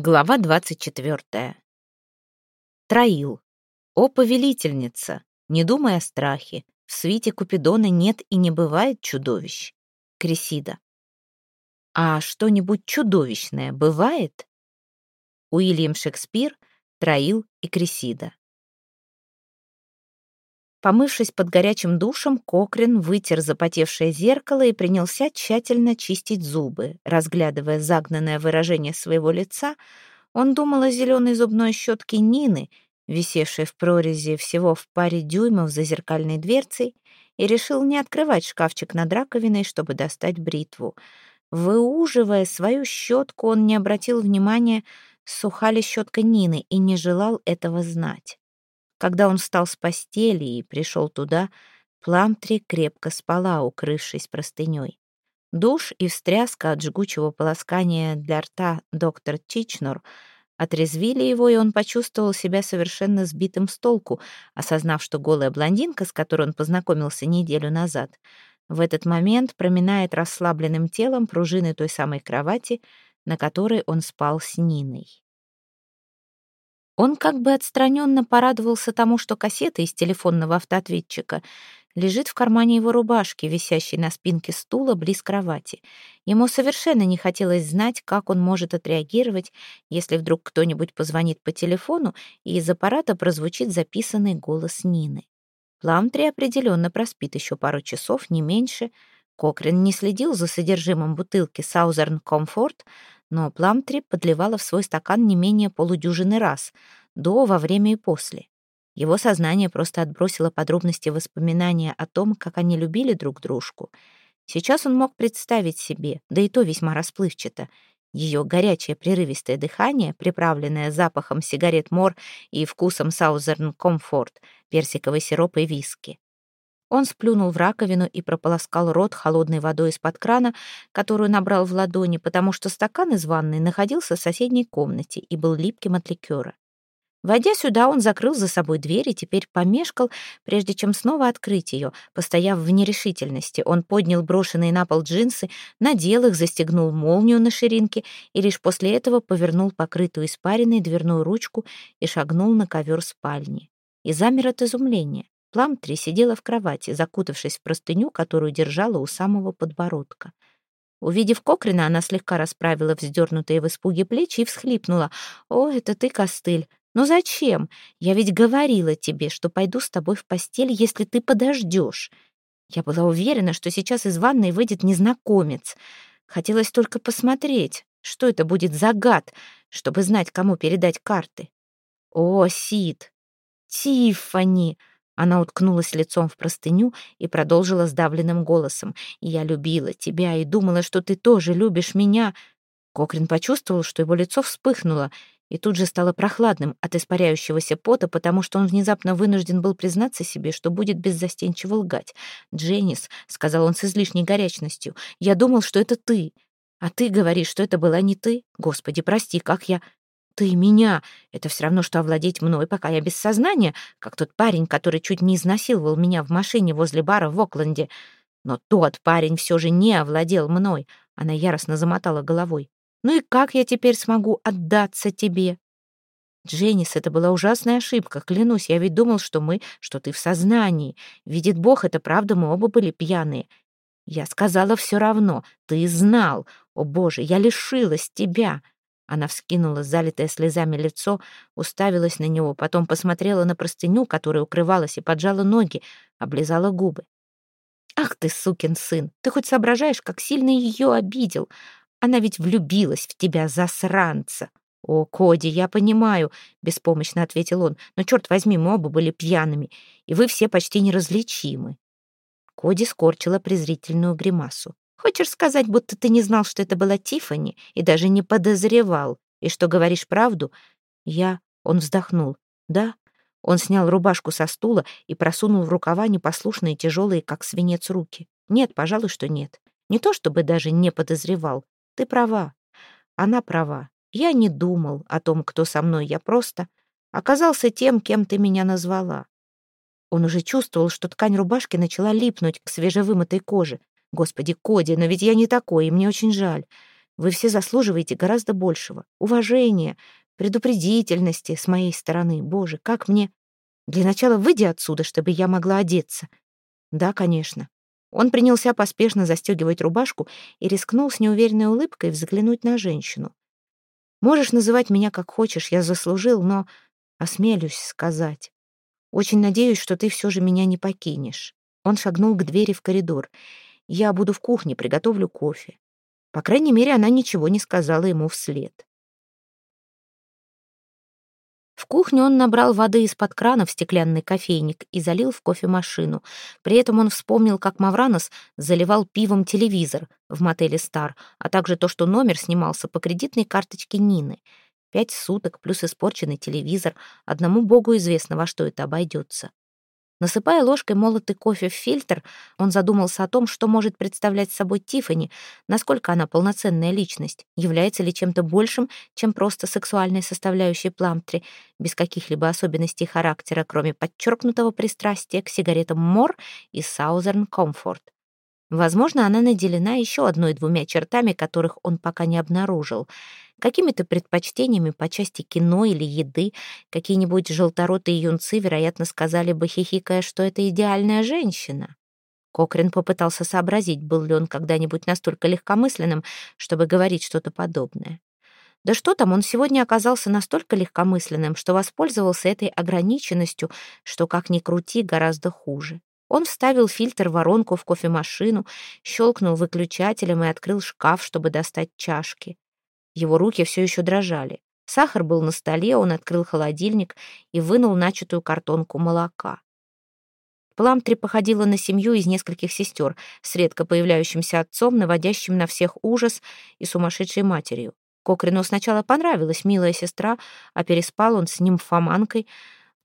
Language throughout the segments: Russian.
Глава двадцать четвертая. Троил. О, повелительница, не думай о страхе. В свите Купидона нет и не бывает чудовищ. Крисида. А что-нибудь чудовищное бывает? Уильям Шекспир, Троил и Крисида. Помывшись под горячим душем, Кокрин вытер запотевшее зеркало и принялся тщательно чистить зубы. Разглядывая загнанное выражение своего лица, он думал о зеленой зубной щетке Нины, висевшей в прорези всего в паре дюймов за зеркальной дверцей, и решил не открывать шкафчик над раковиной, чтобы достать бритву. Выуживая свою щетку, он не обратил внимания, суха ли щетка Нины, и не желал этого знать. Когда он встал с постели и пришел туда, Пламтри крепко спала, укрывшись простыней. Душ и встряска от жгучего полоскания для рта доктор Чичнор отрезвили его, и он почувствовал себя совершенно сбитым с толку, осознав, что голая блондинка, с которой он познакомился неделю назад, в этот момент проминает расслабленным телом пружины той самой кровати, на которой он спал с Ниной. Он как бы отстраненно порадовался тому, что кассета из телефонного автоответчика лежит в кармане его рубашки, висящей на спинке стула близ кровати. Ему совершенно не хотелось знать, как он может отреагировать, если вдруг кто-нибудь позвонит по телефону, и из аппарата прозвучит записанный голос Нины. Пламтри определенно проспит еще пару часов, не меньше. Кокрин не следил за содержимым бутылки Southern Comfort, но Пламтри подливала в свой стакан не менее полудюжины раз, до, во время и после. Его сознание просто отбросило подробности воспоминания о том, как они любили друг дружку. Сейчас он мог представить себе, да и то весьма расплывчато, ее горячее прерывистое дыхание, приправленное запахом сигарет Мор и вкусом Southern Comfort, персиковый сироп и виски. Он сплюнул в раковину и прополоскал рот холодной водой из-под крана, которую набрал в ладони, потому что стакан из ванной находился в соседней комнате и был липким от ликера. Войдя сюда, он закрыл за собой дверь и теперь помешкал, прежде чем снова открыть ее. Постояв в нерешительности, он поднял брошенные на пол джинсы, надел их, застегнул молнию на ширинке и лишь после этого повернул покрытую испариной дверную ручку и шагнул на ковер спальни. И замер от изумления. Пламтри сидела в кровати, закутавшись в простыню, которую держала у самого подбородка. Увидев Кокрина, она слегка расправила вздернутые в испуге плечи и всхлипнула. «О, это ты, костыль! Ну зачем? Я ведь говорила тебе, что пойду с тобой в постель, если ты подождешь. Я была уверена, что сейчас из ванной выйдет незнакомец. Хотелось только посмотреть, что это будет за гад, чтобы знать, кому передать карты. О, Сид! Тиффани! Она уткнулась лицом в простыню и продолжила сдавленным голосом. «Я любила тебя и думала, что ты тоже любишь меня». Кокрин почувствовал, что его лицо вспыхнуло, и тут же стало прохладным от испаряющегося пота, потому что он внезапно вынужден был признаться себе, что будет беззастенчиво лгать. «Дженнис», — сказал он с излишней горячностью, — «я думал, что это ты. А ты говоришь, что это была не ты? Господи, прости, как я...» ты меня. Это все равно, что овладеть мной, пока я без сознания, как тот парень, который чуть не изнасиловал меня в машине возле бара в Окленде. Но тот парень все же не овладел мной. Она яростно замотала головой. Ну и как я теперь смогу отдаться тебе? Дженнис, это была ужасная ошибка, клянусь, я ведь думал, что мы, что ты в сознании. Видит Бог, это правда, мы оба были пьяные. Я сказала все равно, ты знал. О, Боже, я лишилась тебя. Она вскинула залитое слезами лицо, уставилась на него, потом посмотрела на простыню, которая укрывалась, и поджала ноги, облизала губы. «Ах ты, сукин сын! Ты хоть соображаешь, как сильно ее обидел? Она ведь влюбилась в тебя, засранца!» «О, Коди, я понимаю», — беспомощно ответил он, «но, черт возьми, мы оба были пьяными, и вы все почти неразличимы». Коди скорчила презрительную гримасу. Хочешь сказать, будто ты не знал, что это была Тифани, и даже не подозревал, и что говоришь правду? Я... Он вздохнул. Да. Он снял рубашку со стула и просунул в рукава непослушные, тяжелые, как свинец, руки. Нет, пожалуй, что нет. Не то чтобы даже не подозревал. Ты права. Она права. Я не думал о том, кто со мной. Я просто оказался тем, кем ты меня назвала. Он уже чувствовал, что ткань рубашки начала липнуть к свежевымытой коже. Господи, Коди, но ведь я не такой, и мне очень жаль. Вы все заслуживаете гораздо большего. Уважения, предупредительности с моей стороны. Боже, как мне... Для начала выйди отсюда, чтобы я могла одеться. Да, конечно. Он принялся поспешно застегивать рубашку и рискнул с неуверенной улыбкой взглянуть на женщину. «Можешь называть меня как хочешь, я заслужил, но осмелюсь сказать. Очень надеюсь, что ты все же меня не покинешь». Он шагнул к двери в коридор. «Я буду в кухне, приготовлю кофе». По крайней мере, она ничего не сказала ему вслед. В кухню он набрал воды из-под крана в стеклянный кофейник и залил в кофемашину. При этом он вспомнил, как Мавранос заливал пивом телевизор в мотеле «Стар», а также то, что номер снимался по кредитной карточке Нины. Пять суток плюс испорченный телевизор. Одному богу известно, во что это обойдется. Насыпая ложкой молотый кофе в фильтр, он задумался о том, что может представлять собой Тиффани, насколько она полноценная личность, является ли чем-то большим, чем просто сексуальной составляющей Пламтри, без каких-либо особенностей характера, кроме подчеркнутого пристрастия к сигаретам Мор и Southern Comfort. Возможно, она наделена еще одной-двумя чертами, которых он пока не обнаружил — какими-то предпочтениями по части кино или еды. Какие-нибудь желторотые юнцы, вероятно, сказали бы, хихикая, что это идеальная женщина. Кокрин попытался сообразить, был ли он когда-нибудь настолько легкомысленным, чтобы говорить что-то подобное. Да что там, он сегодня оказался настолько легкомысленным, что воспользовался этой ограниченностью, что, как ни крути, гораздо хуже. Он вставил фильтр воронку в кофемашину, щелкнул выключателем и открыл шкаф, чтобы достать чашки. Его руки все еще дрожали. Сахар был на столе, он открыл холодильник и вынул начатую картонку молока. Пламтри походила на семью из нескольких сестер, с редко появляющимся отцом, наводящим на всех ужас и сумасшедшей матерью. Кокрину сначала понравилась милая сестра, а переспал он с нимфоманкой,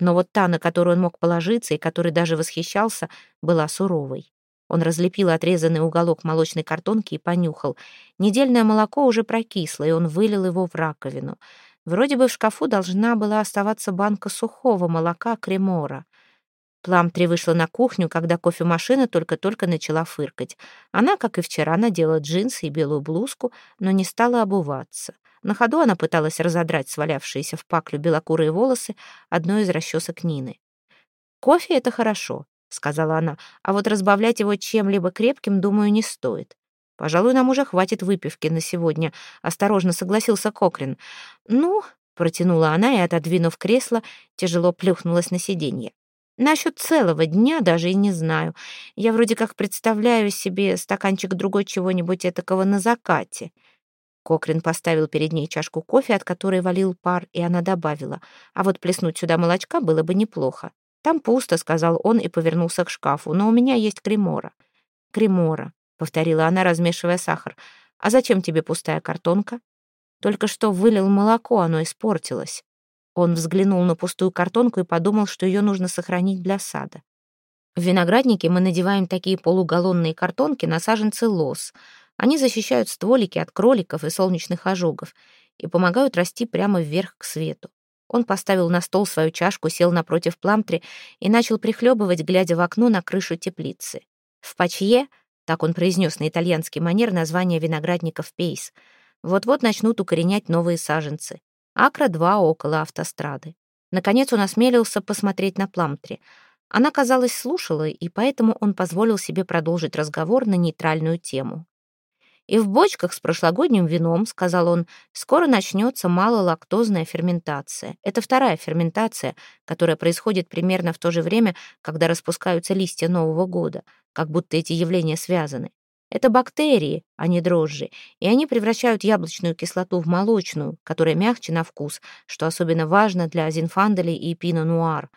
но вот та, на которую он мог положиться и которой даже восхищался, была суровой. Он разлепил отрезанный уголок молочной картонки и понюхал. Недельное молоко уже прокисло, и он вылил его в раковину. Вроде бы в шкафу должна была оставаться банка сухого молока кремора. Пламтри вышла на кухню, когда кофемашина только-только начала фыркать. Она, как и вчера, надела джинсы и белую блузку, но не стала обуваться. На ходу она пыталась разодрать свалявшиеся в паклю белокурые волосы одной из расчесок Нины. «Кофе — это хорошо сказала она, «а вот разбавлять его чем-либо крепким, думаю, не стоит. Пожалуй, нам уже хватит выпивки на сегодня», — осторожно согласился Кокрин. «Ну», — протянула она и, отодвинув кресло, тяжело плюхнулась на сиденье. «Насчет целого дня даже и не знаю. Я вроде как представляю себе стаканчик другой чего-нибудь этакого на закате». Кокрин поставил перед ней чашку кофе, от которой валил пар, и она добавила, «А вот плеснуть сюда молочка было бы неплохо». «Там пусто», — сказал он и повернулся к шкафу, «но у меня есть кремора». «Кремора», — повторила она, размешивая сахар. «А зачем тебе пустая картонка?» «Только что вылил молоко, оно испортилось». Он взглянул на пустую картонку и подумал, что ее нужно сохранить для сада. В винограднике мы надеваем такие полугаллонные картонки на саженцы лос. Они защищают стволики от кроликов и солнечных ожогов и помогают расти прямо вверх к свету. Он поставил на стол свою чашку, сел напротив Пламтри и начал прихлебывать, глядя в окно на крышу теплицы. В Пачье, так он произнес на итальянский манер название виноградников Пейс, вот-вот начнут укоренять новые саженцы. Акра-2 около автострады. Наконец он осмелился посмотреть на Пламтри. Она, казалось, слушала, и поэтому он позволил себе продолжить разговор на нейтральную тему. И в бочках с прошлогодним вином, сказал он, скоро начнется малолактозная ферментация. Это вторая ферментация, которая происходит примерно в то же время, когда распускаются листья Нового года, как будто эти явления связаны. Это бактерии, а не дрожжи, и они превращают яблочную кислоту в молочную, которая мягче на вкус, что особенно важно для зинфанделей и пино-нуар.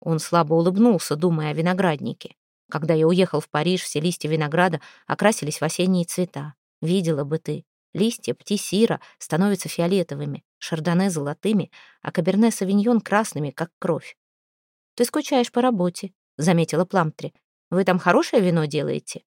Он слабо улыбнулся, думая о винограднике. Когда я уехал в Париж, все листья винограда окрасились в осенние цвета. Видела бы ты. Листья птисира становятся фиолетовыми, шардоне золотыми, а каберне савиньон красными, как кровь. «Ты скучаешь по работе», — заметила Пламтри. «Вы там хорошее вино делаете?»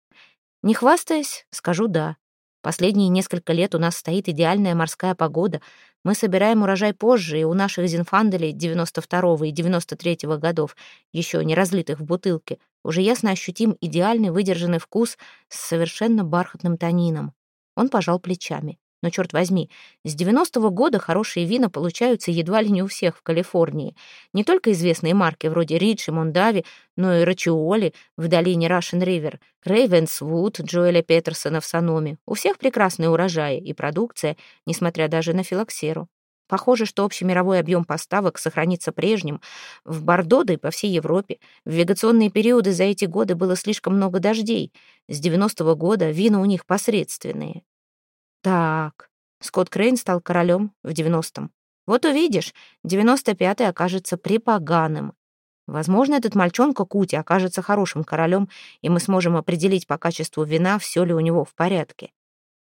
«Не хвастаясь, скажу «да». Последние несколько лет у нас стоит идеальная морская погода. Мы собираем урожай позже, и у наших зинфанделей 92-го и 93-го годов, еще не разлитых в бутылке, уже ясно ощутим идеальный выдержанный вкус с совершенно бархатным тонином. Он пожал плечами. Но, черт возьми, с 90-го года хорошие вина получаются едва ли не у всех в Калифорнии. Не только известные марки вроде Ридж и Мондави, но и Рачиоли в долине Рашен-Ривер, Рейвенсвуд, Джоэля Петерсона в Саноме. У всех прекрасные урожаи и продукция, несмотря даже на филоксеру. Похоже, что общий мировой объем поставок сохранится прежним. В Бордо, да и по всей Европе. В вегационные периоды за эти годы было слишком много дождей. С 90-го года вина у них посредственные. Так, Скотт Крейн стал королем в 90-м. Вот увидишь, 95-й окажется припоганым. Возможно, этот мальчонка Кути окажется хорошим королем, и мы сможем определить по качеству вина, все ли у него в порядке.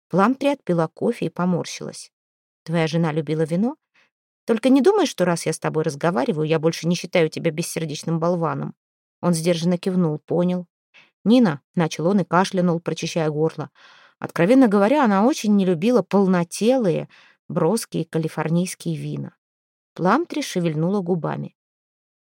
Пламтри отпила кофе и поморщилась. Твоя жена любила вино? Только не думай, что раз я с тобой разговариваю, я больше не считаю тебя бессердечным болваном». Он сдержанно кивнул, понял. «Нина», — начал он и кашлянул, прочищая горло. Откровенно говоря, она очень не любила полнотелые, броские калифорнийские вина. Пламтри шевельнула губами.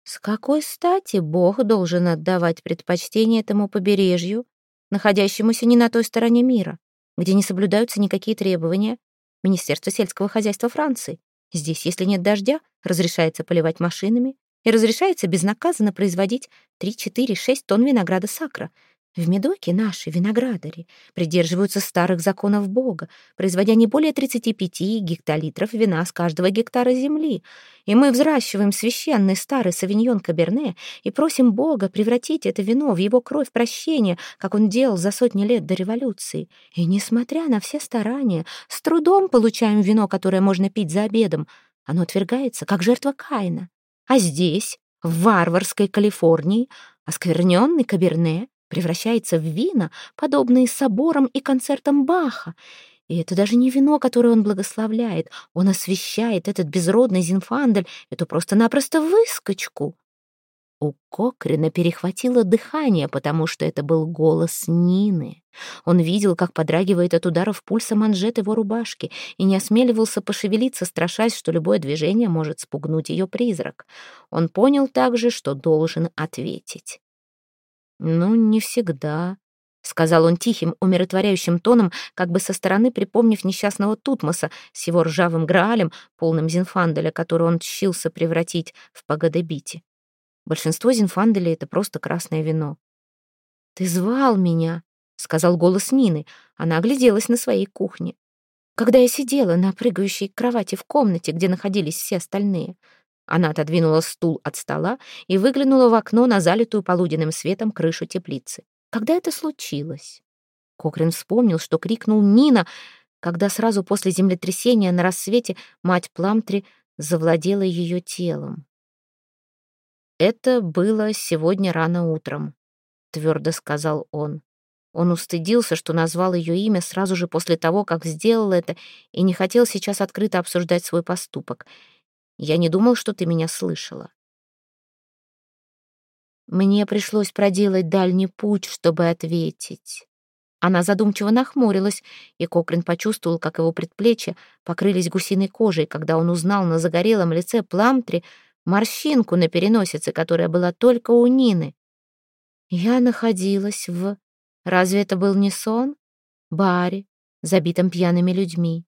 «С какой стати Бог должен отдавать предпочтение этому побережью, находящемуся не на той стороне мира, где не соблюдаются никакие требования, Министерство сельского хозяйства Франции. Здесь, если нет дождя, разрешается поливать машинами и разрешается безнаказанно производить 3, 4, 6 тонн винограда сакра — в Медоке наши виноградари придерживаются старых законов Бога, производя не более 35 гектолитров вина с каждого гектара земли. И мы взращиваем священный старый савиньон Каберне и просим Бога превратить это вино в его кровь прощения, как он делал за сотни лет до революции. И, несмотря на все старания, с трудом получаем вино, которое можно пить за обедом. Оно отвергается, как жертва Каина. А здесь, в варварской Калифорнии, оскверненный Каберне превращается в вина, подобные соборам и концертам Баха. И это даже не вино, которое он благословляет. Он освещает этот безродный Зинфандель, эту просто-напросто выскочку. У Кокрина перехватило дыхание, потому что это был голос Нины. Он видел, как подрагивает от ударов пульса манжет его рубашки, и не осмеливался пошевелиться, страшась, что любое движение может спугнуть ее призрак. Он понял также, что должен ответить. «Ну, не всегда», — сказал он тихим, умиротворяющим тоном, как бы со стороны припомнив несчастного Тутмоса с его ржавым граалем, полным зинфанделя, который он тщился превратить в погодобите. Большинство зинфанделей — это просто красное вино. «Ты звал меня», — сказал голос Нины. Она огляделась на своей кухне. Когда я сидела на прыгающей кровати в комнате, где находились все остальные — она отодвинула стул от стола и выглянула в окно на залитую полуденным светом крышу теплицы. Когда это случилось? Кокрин вспомнил, что крикнул Нина, когда сразу после землетрясения на рассвете мать Пламтри завладела ее телом. «Это было сегодня рано утром», — твердо сказал он. Он устыдился, что назвал ее имя сразу же после того, как сделал это, и не хотел сейчас открыто обсуждать свой поступок — я не думал, что ты меня слышала. Мне пришлось проделать дальний путь, чтобы ответить. Она задумчиво нахмурилась, и Кокрин почувствовал, как его предплечья покрылись гусиной кожей, когда он узнал на загорелом лице Пламтри морщинку на переносице, которая была только у Нины. Я находилась в... Разве это был не сон? Баре, забитом пьяными людьми.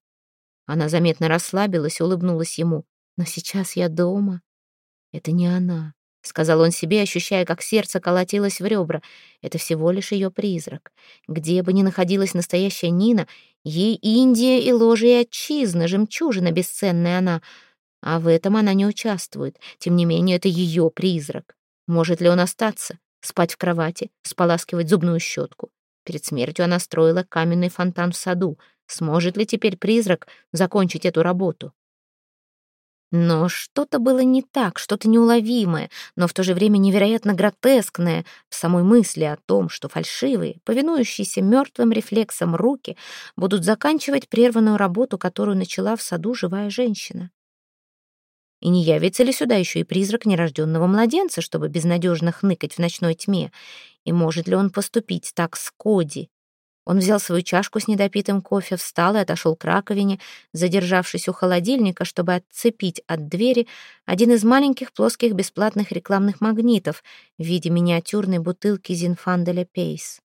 Она заметно расслабилась и улыбнулась ему. Но сейчас я дома. Это не она, — сказал он себе, ощущая, как сердце колотилось в ребра. Это всего лишь ее призрак. Где бы ни находилась настоящая Нина, ей Индия и ложи и отчизна, жемчужина бесценная она. А в этом она не участвует. Тем не менее, это ее призрак. Может ли он остаться, спать в кровати, споласкивать зубную щетку? Перед смертью она строила каменный фонтан в саду. Сможет ли теперь призрак закончить эту работу? Но что-то было не так, что-то неуловимое, но в то же время невероятно гротескное в самой мысли о том, что фальшивые, повинующиеся мертвым рефлексам руки будут заканчивать прерванную работу, которую начала в саду живая женщина. И не явится ли сюда еще и призрак нерожденного младенца, чтобы безнадежно хныкать в ночной тьме? И может ли он поступить так с Коди, он взял свою чашку с недопитым кофе, встал и отошел к раковине, задержавшись у холодильника, чтобы отцепить от двери один из маленьких плоских бесплатных рекламных магнитов в виде миниатюрной бутылки Зинфанделя Пейс.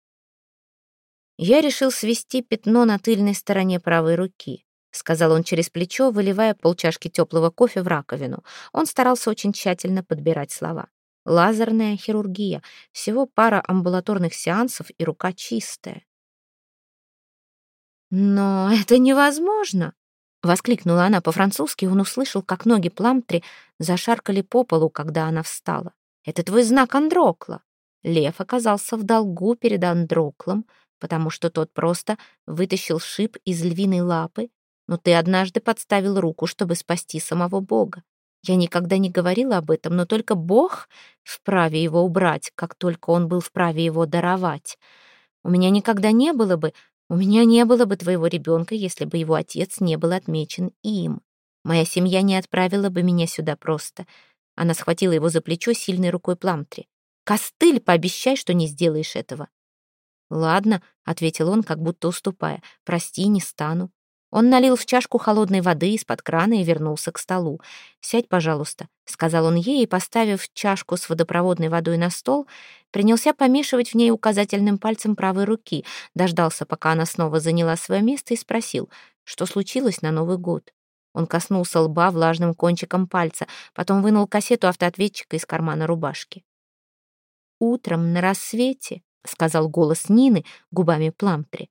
Я решил свести пятно на тыльной стороне правой руки. сказал он через плечо, выливая полчашки теплого кофе в раковину. Он старался очень тщательно подбирать слова. Лазерная хирургия. Всего пара амбулаторных сеансов, и рука чистая. «Но это невозможно!» — воскликнула она по-французски, он услышал, как ноги Пламтри зашаркали по полу, когда она встала. «Это твой знак Андрокла!» Лев оказался в долгу перед Андроклом, потому что тот просто вытащил шип из львиной лапы, но ты однажды подставил руку, чтобы спасти самого Бога. Я никогда не говорила об этом, но только Бог вправе его убрать, как только он был вправе его даровать. У меня никогда не было бы, у меня не было бы твоего ребенка, если бы его отец не был отмечен им. Моя семья не отправила бы меня сюда просто. Она схватила его за плечо сильной рукой Пламтри. «Костыль, пообещай, что не сделаешь этого». «Ладно», — ответил он, как будто уступая. «Прости, не стану». Он налил в чашку холодной воды из-под крана и вернулся к столу. «Сядь, пожалуйста», — сказал он ей, и, поставив чашку с водопроводной водой на стол, принялся помешивать в ней указательным пальцем правой руки, дождался, пока она снова заняла свое место, и спросил, что случилось на Новый год. Он коснулся лба влажным кончиком пальца, потом вынул кассету автоответчика из кармана рубашки. «Утром на рассвете», — сказал голос Нины губами Пламтри,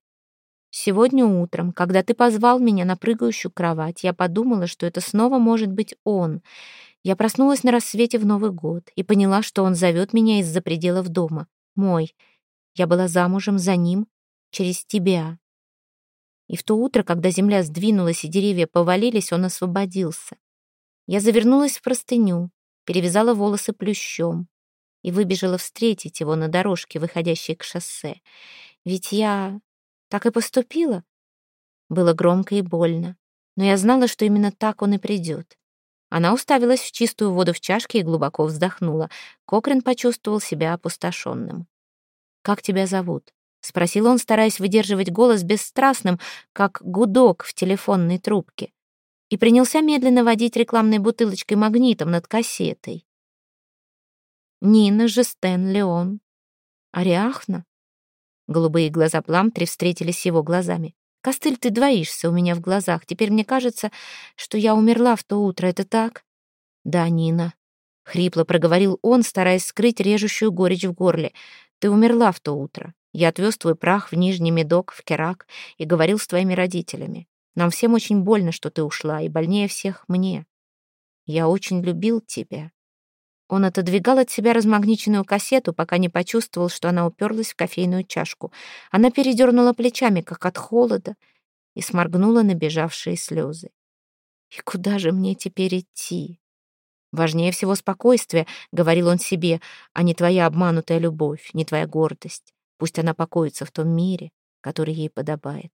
Сегодня утром, когда ты позвал меня на прыгающую кровать, я подумала, что это снова может быть он. Я проснулась на рассвете в Новый год и поняла, что он зовет меня из-за пределов дома. Мой. Я была замужем за ним через тебя. И в то утро, когда земля сдвинулась и деревья повалились, он освободился. Я завернулась в простыню, перевязала волосы плющом и выбежала встретить его на дорожке, выходящей к шоссе. Ведь я так и поступила. Было громко и больно, но я знала, что именно так он и придет. Она уставилась в чистую воду в чашке и глубоко вздохнула. Кокрин почувствовал себя опустошенным. «Как тебя зовут?» — спросил он, стараясь выдерживать голос бесстрастным, как гудок в телефонной трубке, и принялся медленно водить рекламной бутылочкой магнитом над кассетой. «Нина Жестен Леон. Ариахна?» Голубые глаза Пламтри встретились с его глазами. «Костыль, ты двоишься у меня в глазах. Теперь мне кажется, что я умерла в то утро. Это так?» «Да, Нина», — хрипло проговорил он, стараясь скрыть режущую горечь в горле. «Ты умерла в то утро. Я отвез твой прах в Нижний Медок, в Керак, и говорил с твоими родителями. Нам всем очень больно, что ты ушла, и больнее всех мне. Я очень любил тебя. Он отодвигал от себя размагниченную кассету, пока не почувствовал, что она уперлась в кофейную чашку. Она передернула плечами, как от холода, и сморгнула набежавшие слезы. «И куда же мне теперь идти?» «Важнее всего спокойствие», — говорил он себе, «а не твоя обманутая любовь, не твоя гордость. Пусть она покоится в том мире, который ей подобает.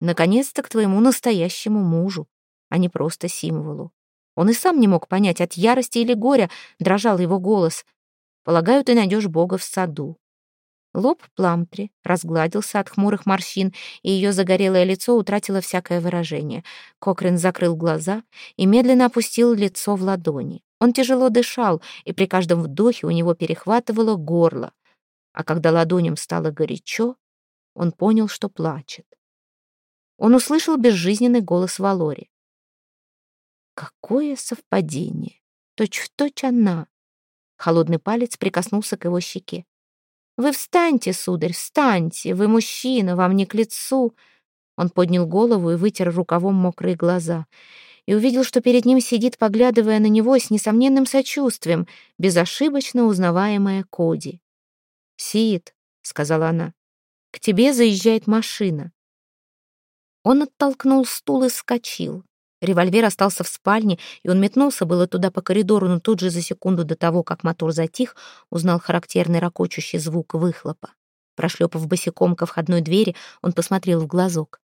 Наконец-то к твоему настоящему мужу, а не просто символу. Он и сам не мог понять, от ярости или горя дрожал его голос. «Полагаю, ты найдешь Бога в саду». Лоб Пламтри разгладился от хмурых морщин, и ее загорелое лицо утратило всякое выражение. Кокрин закрыл глаза и медленно опустил лицо в ладони. Он тяжело дышал, и при каждом вдохе у него перехватывало горло. А когда ладоням стало горячо, он понял, что плачет. Он услышал безжизненный голос Валори. Какое совпадение! Точь в точь она. Холодный палец прикоснулся к его щеке. «Вы встаньте, сударь, встаньте! Вы мужчина, вам не к лицу!» Он поднял голову и вытер рукавом мокрые глаза. И увидел, что перед ним сидит, поглядывая на него с несомненным сочувствием, безошибочно узнаваемая Коди. «Сид», — сказала она, — «к тебе заезжает машина». Он оттолкнул стул и вскочил. Револьвер остался в спальне, и он метнулся было туда по коридору, но тут же за секунду до того, как мотор затих, узнал характерный ракочущий звук выхлопа. Прошлепав босиком ко входной двери, он посмотрел в глазок.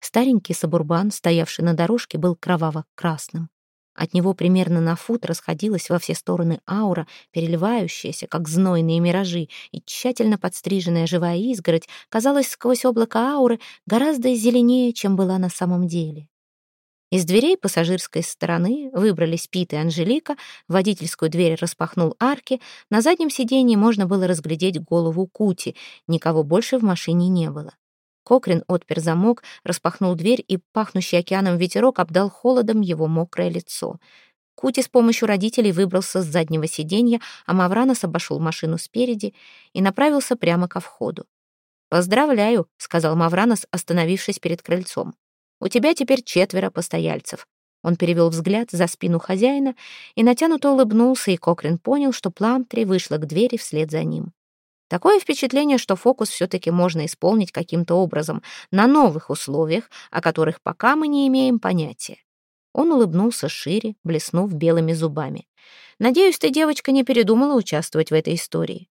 Старенький сабурбан, стоявший на дорожке, был кроваво-красным. От него примерно на фут расходилась во все стороны аура, переливающаяся, как знойные миражи, и тщательно подстриженная живая изгородь казалась сквозь облако ауры гораздо зеленее, чем была на самом деле. Из дверей пассажирской стороны выбрались Пит и Анжелика, водительскую дверь распахнул арки, на заднем сиденье можно было разглядеть голову Кути, никого больше в машине не было. Кокрин отпер замок, распахнул дверь, и пахнущий океаном ветерок обдал холодом его мокрое лицо. Кути с помощью родителей выбрался с заднего сиденья, а Мавранос обошел машину спереди и направился прямо ко входу. «Поздравляю», — сказал Мавранос, остановившись перед крыльцом. «У тебя теперь четверо постояльцев». Он перевел взгляд за спину хозяина и натянуто улыбнулся, и Кокрин понял, что Пламтри вышла к двери вслед за ним. Такое впечатление, что фокус все-таки можно исполнить каким-то образом, на новых условиях, о которых пока мы не имеем понятия. Он улыбнулся шире, блеснув белыми зубами. «Надеюсь, ты, девочка, не передумала участвовать в этой истории».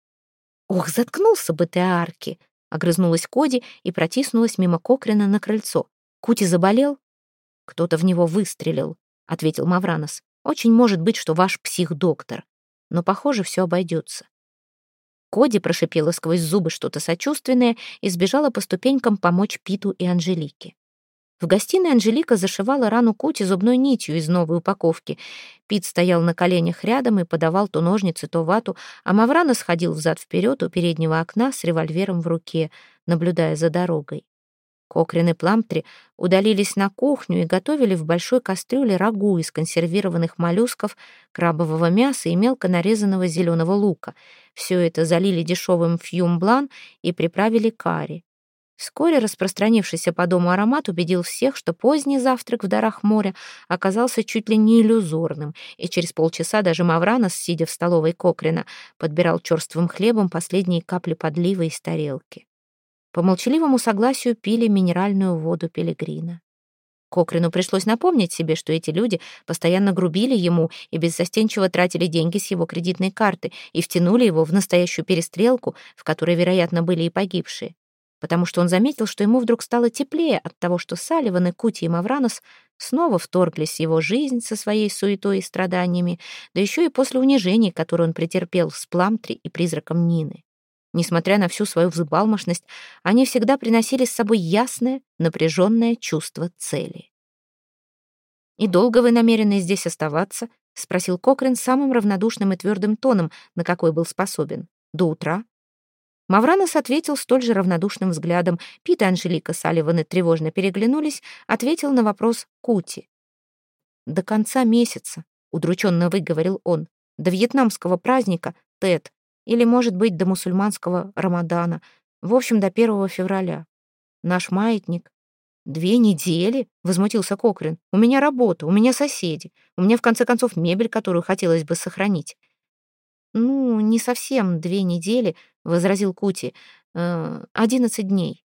«Ох, заткнулся бы ты, Арки!» Огрызнулась Коди и протиснулась мимо Кокрина на крыльцо. «Кути заболел?» «Кто-то в него выстрелил», — ответил Мавранос. «Очень может быть, что ваш псих-доктор. Но, похоже, все обойдется». Коди прошипела сквозь зубы что-то сочувственное и сбежала по ступенькам помочь Питу и Анжелике. В гостиной Анжелика зашивала рану Кути зубной нитью из новой упаковки. Пит стоял на коленях рядом и подавал то ножницы, то вату, а Маврана сходил взад-вперед у переднего окна с револьвером в руке, наблюдая за дорогой. Кокрин и Пламтри удалились на кухню и готовили в большой кастрюле рагу из консервированных моллюсков, крабового мяса и мелко нарезанного зеленого лука. Все это залили дешевым фьюмблан и приправили карри. Вскоре распространившийся по дому аромат убедил всех, что поздний завтрак в дарах моря оказался чуть ли не иллюзорным, и через полчаса даже Мавранос, сидя в столовой Кокрина, подбирал черствым хлебом последние капли подлива из тарелки. По молчаливому согласию пили минеральную воду Пелегрина. Кокрину пришлось напомнить себе, что эти люди постоянно грубили ему и беззастенчиво тратили деньги с его кредитной карты и втянули его в настоящую перестрелку, в которой, вероятно, были и погибшие потому что он заметил, что ему вдруг стало теплее от того, что Салливан и Кути и Мавранос снова вторглись в его жизнь со своей суетой и страданиями, да еще и после унижений, которые он претерпел с Пламтри и призраком Нины. Несмотря на всю свою взбалмошность, они всегда приносили с собой ясное, напряженное чувство цели. «И долго вы намерены здесь оставаться?» — спросил Кокрин самым равнодушным и твердым тоном, на какой был способен. «До утра?» Мавранос ответил столь же равнодушным взглядом. Пит и Анжелика Салливаны тревожно переглянулись, ответил на вопрос Кути. «До конца месяца», — удрученно выговорил он, «до вьетнамского праздника Тет, или, может быть, до мусульманского Рамадана, в общем, до 1 февраля. Наш маятник «Две недели?» — возмутился Кокрин. «У меня работа, у меня соседи, у меня, в конце концов, мебель, которую хотелось бы сохранить». «Ну, не совсем две недели», — возразил Кути. «Э, «Одиннадцать дней».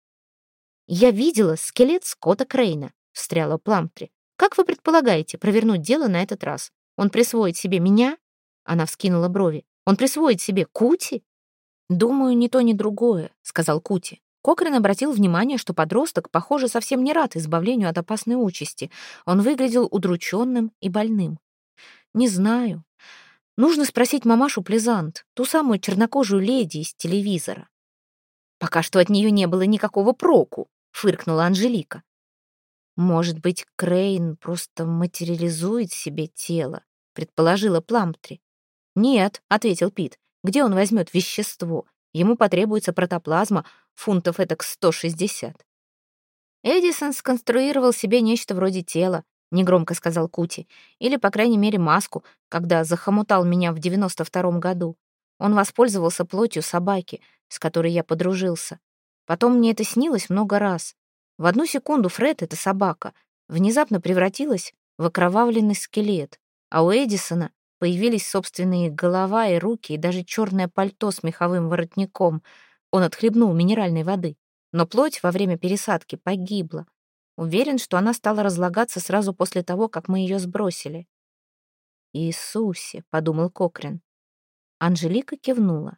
«Я видела скелет Скотта Крейна», — встряла Пламтри. «Как вы предполагаете провернуть дело на этот раз? Он присвоит себе меня?» Она вскинула брови. «Он присвоит себе Кути?» «Думаю, ни то, ни другое», — сказал Кути. Кокрин обратил внимание, что подросток, похоже, совсем не рад избавлению от опасной участи. Он выглядел удрученным и больным. «Не знаю. Нужно спросить мамашу Плезант, ту самую чернокожую леди из телевизора. Пока что от нее не было никакого проку, фыркнула Анжелика. Может быть, Крейн просто материализует себе тело, предположила Пламтри. Нет, ответил Пит. Где он возьмет вещество? Ему потребуется протоплазма, фунтов этак 160. Эдисон сконструировал себе нечто вроде тела, негромко сказал Кути. Или, по крайней мере, маску, когда захомутал меня в девяносто втором году. Он воспользовался плотью собаки, с которой я подружился. Потом мне это снилось много раз. В одну секунду Фред, эта собака, внезапно превратилась в окровавленный скелет, а у Эдисона появились собственные голова и руки и даже черное пальто с меховым воротником. Он отхлебнул минеральной воды. Но плоть во время пересадки погибла. Уверен, что она стала разлагаться сразу после того, как мы ее сбросили. «Иисусе», — подумал Кокрин. Анжелика кивнула.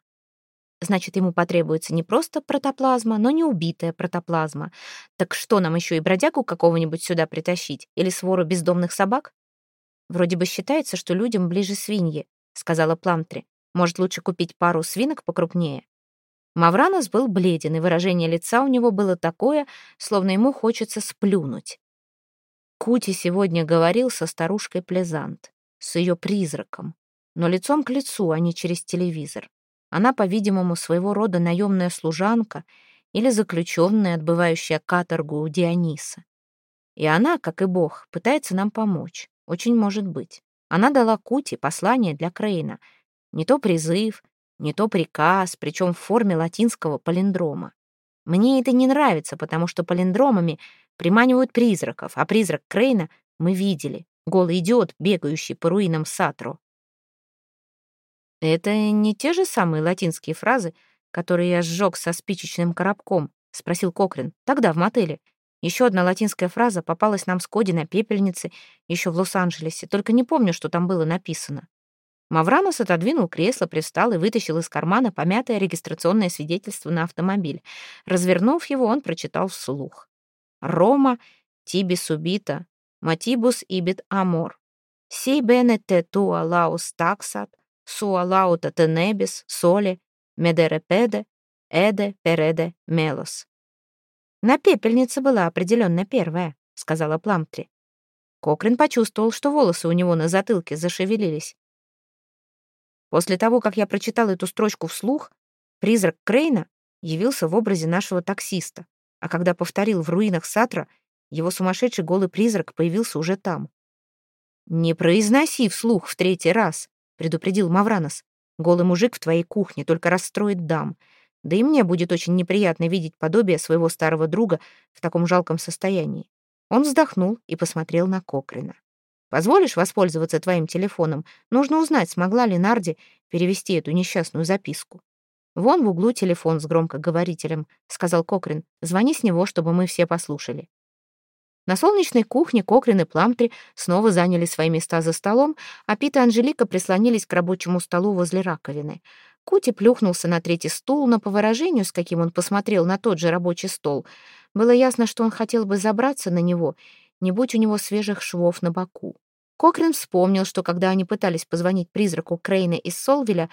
Значит, ему потребуется не просто протоплазма, но не убитая протоплазма. Так что нам еще и бродягу какого-нибудь сюда притащить? Или свору бездомных собак? Вроде бы считается, что людям ближе свиньи, сказала Пламтри. Может, лучше купить пару свинок покрупнее? Мавранос был бледен, и выражение лица у него было такое, словно ему хочется сплюнуть. Кути сегодня говорил со старушкой Плезант, с ее призраком, но лицом к лицу, а не через телевизор. Она, по-видимому, своего рода наемная служанка, или заключенная, отбывающая каторгу у Диониса. И она, как и Бог, пытается нам помочь. Очень может быть. Она дала Кути послание для Крейна. Не то призыв, не то приказ, причем в форме латинского палиндрома. Мне это не нравится, потому что палиндромами приманивают призраков, а призрак Крейна мы видели. Голый идиот, бегающий по руинам Сатру. «Это не те же самые латинские фразы, которые я сжег со спичечным коробком?» — спросил Кокрин. «Тогда, в мотеле. Еще одна латинская фраза попалась нам с Коди на пепельнице еще в Лос-Анджелесе, только не помню, что там было написано. Мавранос отодвинул кресло, привстал и вытащил из кармана помятое регистрационное свидетельство на автомобиль. Развернув его, он прочитал вслух. «Roma tibi subito, motibus ibit amor. Si bene te tua laus taxat, sua laute tenebis, sole, medere pede, ede perede melos». «На пепельнице была определенно первая», — сказала Пламтри. Кокрин почувствовал, что волосы у него на затылке зашевелились. После того, как я прочитал эту строчку вслух, призрак Крейна явился в образе нашего таксиста, а когда повторил в руинах Сатра, его сумасшедший голый призрак появился уже там. «Не произноси вслух в третий раз», — предупредил Мавранос. «Голый мужик в твоей кухне только расстроит дам. Да и мне будет очень неприятно видеть подобие своего старого друга в таком жалком состоянии». Он вздохнул и посмотрел на Кокрина. Позволишь воспользоваться твоим телефоном? Нужно узнать, смогла ли Нарди перевести эту несчастную записку. Вон в углу телефон с громкоговорителем, сказал Кокрин. Звони с него, чтобы мы все послушали. На солнечной кухне Кокрин и Пламтри снова заняли свои места за столом, а Пит и Анжелика прислонились к рабочему столу возле раковины. Кути плюхнулся на третий стул, но по выражению, с каким он посмотрел на тот же рабочий стол, было ясно, что он хотел бы забраться на него, не будь у него свежих швов на боку. Кокрин вспомнил, что когда они пытались позвонить призраку Крейна из Солвеля,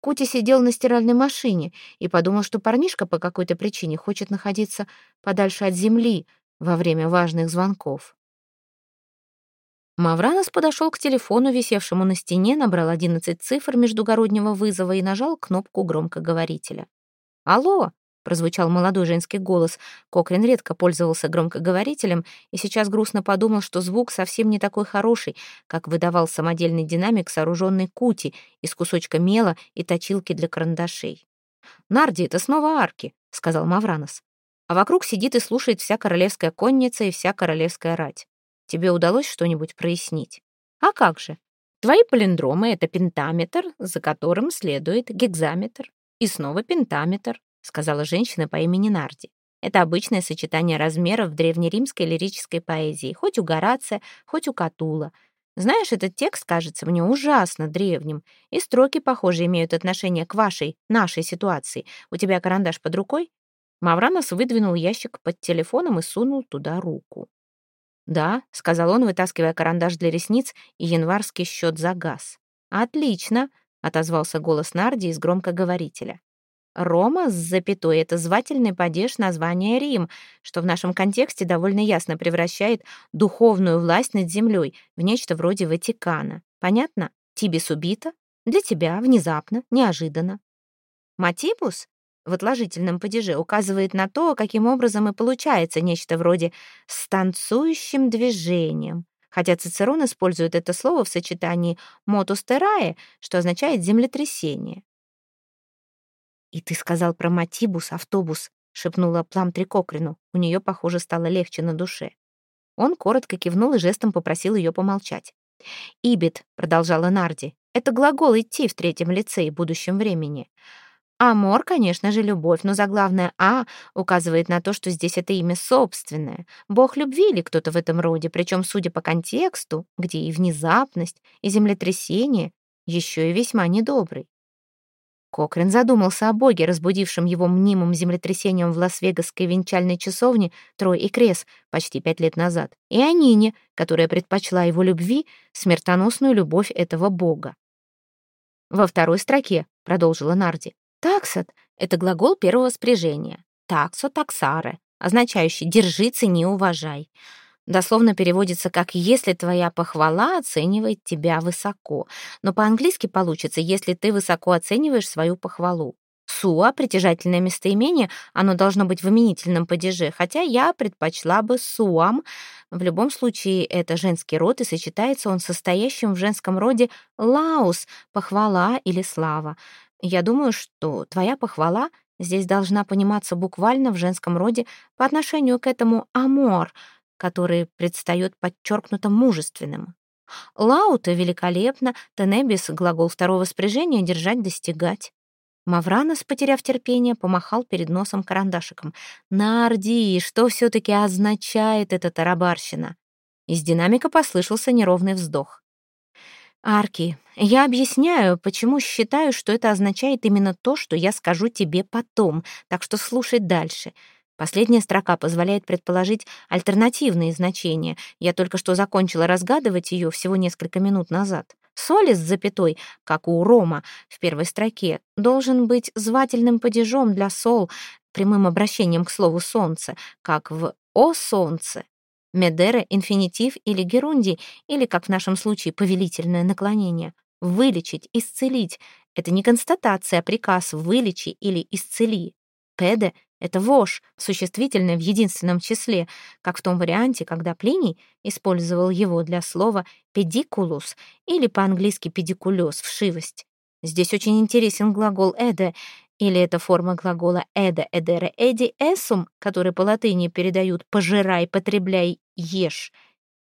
Кути сидел на стиральной машине и подумал, что парнишка по какой-то причине хочет находиться подальше от земли во время важных звонков. Мавранос подошел к телефону, висевшему на стене, набрал 11 цифр междугороднего вызова и нажал кнопку громкоговорителя. «Алло!» прозвучал молодой женский голос. Кокрин редко пользовался громкоговорителем и сейчас грустно подумал, что звук совсем не такой хороший, как выдавал самодельный динамик, сооруженный кути из кусочка мела и точилки для карандашей. «Нарди, это снова арки», — сказал Мавранос. «А вокруг сидит и слушает вся королевская конница и вся королевская рать. Тебе удалось что-нибудь прояснить?» «А как же? Твои палиндромы — это пентаметр, за которым следует гекзаметр, и снова пентаметр, сказала женщина по имени Нарди. Это обычное сочетание размеров в древнеримской лирической поэзии, хоть у Горация, хоть у Катула. Знаешь, этот текст кажется мне ужасно древним, и строки, похоже, имеют отношение к вашей, нашей ситуации. У тебя карандаш под рукой? Мавранос выдвинул ящик под телефоном и сунул туда руку. «Да», — сказал он, вытаскивая карандаш для ресниц и январский счет за газ. «Отлично», — отозвался голос Нарди из громкоговорителя. Рома с запятой — это звательный падеж названия Рим, что в нашем контексте довольно ясно превращает духовную власть над землей в нечто вроде Ватикана. Понятно? Тибис убита? Для тебя, внезапно, неожиданно. Матибус в отложительном падеже указывает на то, каким образом и получается нечто вроде «с танцующим движением», хотя Цицерон использует это слово в сочетании «мотус терае», что означает «землетрясение». «И ты сказал про Матибус, автобус», — шепнула Пламтри Кокрину. У нее, похоже, стало легче на душе. Он коротко кивнул и жестом попросил ее помолчать. «Ибит», — продолжала Нарди, — «это глагол «идти» в третьем лице и будущем времени». Амор, конечно же, любовь, но заглавное «а» указывает на то, что здесь это имя собственное. Бог любви или кто-то в этом роде, причем, судя по контексту, где и внезапность, и землетрясение, еще и весьма недобрый. Кокрин задумался о боге, разбудившем его мнимым землетрясением в Лас-Вегасской венчальной часовне Трой и Крес почти пять лет назад, и о Нине, которая предпочла его любви смертоносную любовь этого бога. Во второй строке, продолжила Нарди, таксат — это глагол первого спряжения, таксо таксаре, означающий «держи, цени, уважай». Дословно переводится как «если твоя похвала оценивает тебя высоко», но по-английски получится «если ты высоко оцениваешь свою похвалу». Суа — притяжательное местоимение, оно должно быть в именительном падеже, хотя я предпочла бы суам. В любом случае, это женский род, и сочетается он состоящим в женском роде лаус — похвала или слава. Я думаю, что твоя похвала здесь должна пониматься буквально в женском роде по отношению к этому амор, который предстает подчеркнуто мужественным. Лаута великолепно, тенебис — глагол второго спряжения — держать, достигать. Мавранос, потеряв терпение, помахал перед носом карандашиком. «Нарди, что все-таки означает эта тарабарщина?» Из динамика послышался неровный вздох. «Арки, я объясняю, почему считаю, что это означает именно то, что я скажу тебе потом, так что слушай дальше. Последняя строка позволяет предположить альтернативные значения. Я только что закончила разгадывать ее всего несколько минут назад. Соли с запятой, как у Рома в первой строке, должен быть звательным падежом для сол, прямым обращением к слову «солнце», как в «о солнце». Медера — инфинитив или герундий, или, как в нашем случае, повелительное наклонение. Вылечить, исцелить — это не констатация, а приказ «вылечи» или «исцели». Педе это вож, существительное в единственном числе, как в том варианте, когда Плиний использовал его для слова «педикулус» или по-английски «педикулез» — «вшивость». Здесь очень интересен глагол «эде», или это форма глагола «эда», «эдере», «эди», «эсум», который по латыни передают «пожирай», «потребляй», «ешь».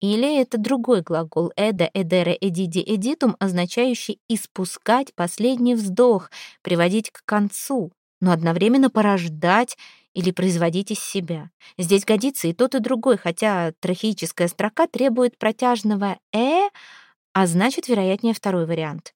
Или это другой глагол «эда», «эдере», «эдиди», «эдитум», означающий «испускать последний вздох», «приводить к концу» но одновременно порождать или производить из себя. Здесь годится и тот, и другой, хотя трахеическая строка требует протяжного «э», а значит, вероятнее, второй вариант.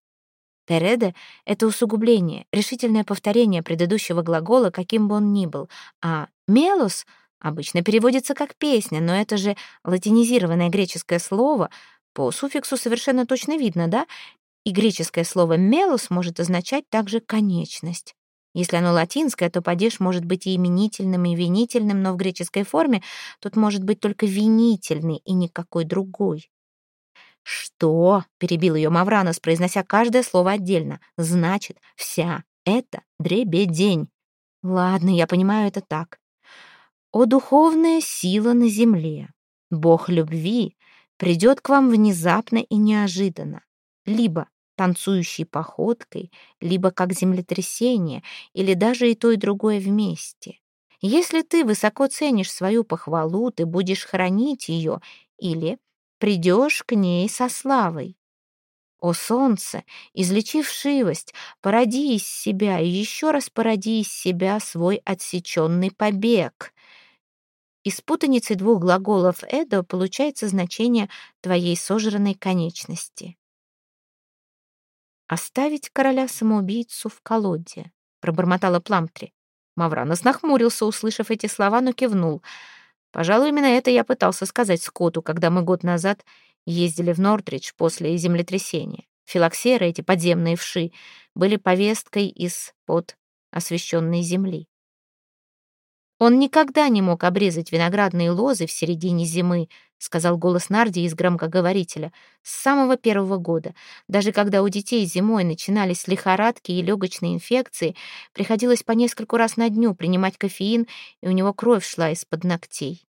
Переде — это усугубление, решительное повторение предыдущего глагола, каким бы он ни был, а «мелос» обычно переводится как «песня», но это же латинизированное греческое слово, по суффиксу совершенно точно видно, да? И греческое слово «мелос» может означать также «конечность». Если оно латинское, то падеж может быть и именительным, и винительным, но в греческой форме тут может быть только винительный и никакой другой. «Что?» — перебил ее Мавранос, произнося каждое слово отдельно. «Значит, вся это дребедень». «Ладно, я понимаю это так. О духовная сила на земле, Бог любви придет к вам внезапно и неожиданно, либо танцующей походкой, либо как землетрясение, или даже и то, и другое вместе. Если ты высоко ценишь свою похвалу, ты будешь хранить ее или придешь к ней со славой. О солнце, излечи вшивость, породи из себя и еще раз породи из себя свой отсеченный побег. Из путаницы двух глаголов «эдо» получается значение твоей сожранной конечности. «Оставить короля-самоубийцу в колоде», — пробормотала Пламтри. Мавранос нахмурился, услышав эти слова, но кивнул. «Пожалуй, именно это я пытался сказать Скотту, когда мы год назад ездили в Нортридж после землетрясения. Филоксеры, эти подземные вши, были повесткой из-под освещенной земли. Он никогда не мог обрезать виноградные лозы в середине зимы, сказал голос Нарди из громкоговорителя, с самого первого года. Даже когда у детей зимой начинались лихорадки и легочные инфекции, приходилось по нескольку раз на дню принимать кофеин, и у него кровь шла из-под ногтей.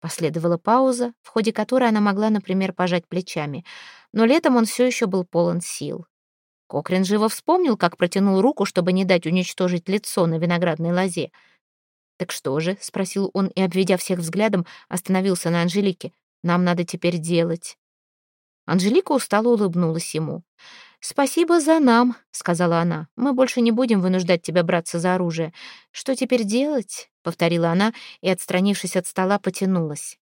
Последовала пауза, в ходе которой она могла, например, пожать плечами. Но летом он все еще был полон сил. Кокрин живо вспомнил, как протянул руку, чтобы не дать уничтожить лицо на виноградной лозе. «Так что же?» — спросил он и, обведя всех взглядом, остановился на Анжелике. «Нам надо теперь делать». Анжелика устало улыбнулась ему. «Спасибо за нам», — сказала она. «Мы больше не будем вынуждать тебя браться за оружие. Что теперь делать?» — повторила она и, отстранившись от стола, потянулась.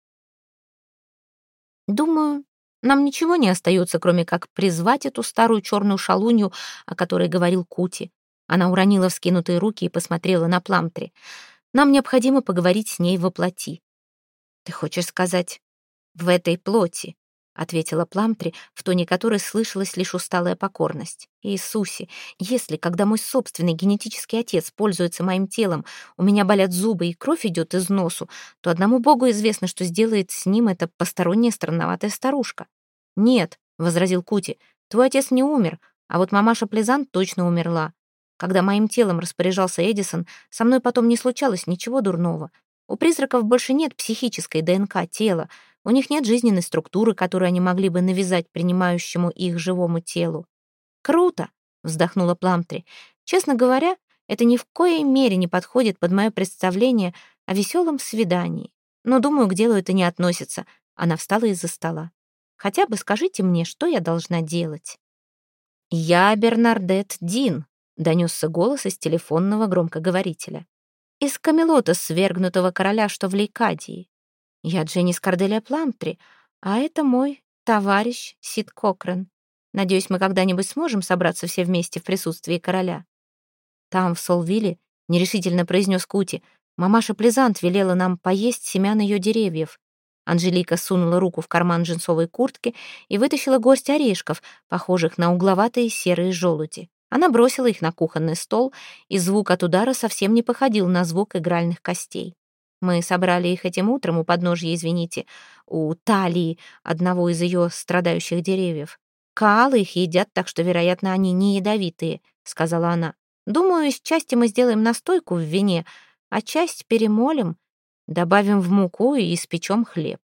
«Думаю, нам ничего не остается, кроме как призвать эту старую черную шалунью, о которой говорил Кути». Она уронила вскинутые руки и посмотрела на Пламтри. Нам необходимо поговорить с ней во плоти. Ты хочешь сказать, в этой плоти? ответила Пламтри, в тоне которой слышалась лишь усталая покорность. «Иисусе, если, когда мой собственный генетический отец пользуется моим телом, у меня болят зубы и кровь идет из носу, то одному Богу известно, что сделает с ним эта посторонняя странноватая старушка». «Нет», — возразил Кути, — «твой отец не умер, а вот мамаша Плезан точно умерла. Когда моим телом распоряжался Эдисон, со мной потом не случалось ничего дурного. У призраков больше нет психической ДНК тела, у них нет жизненной структуры, которую они могли бы навязать принимающему их живому телу. «Круто!» — вздохнула Пламтри. «Честно говоря, это ни в коей мере не подходит под мое представление о веселом свидании. Но, думаю, к делу это не относится». Она встала из-за стола. «Хотя бы скажите мне, что я должна делать?» «Я Бернардет Дин», — донесся голос из телефонного громкоговорителя. «Из Камелота, свергнутого короля, что в Лейкадии. Я Дженнис Карделия Пламтри, а это мой товарищ Сид Кокрен. Надеюсь, мы когда-нибудь сможем собраться все вместе в присутствии короля». Там, в Солвилле, нерешительно произнес Кути, мамаша Плезант велела нам поесть семян ее деревьев. Анжелика сунула руку в карман джинсовой куртки и вытащила горсть орешков, похожих на угловатые серые желуди. Она бросила их на кухонный стол, и звук от удара совсем не походил на звук игральных костей. Мы собрали их этим утром у подножья, извините, у талии одного из ее страдающих деревьев. Каалы их едят, так что, вероятно, они не ядовитые, сказала она. Думаю, из части мы сделаем настойку в вине, а часть перемолим Добавим в муку и испечем хлеб.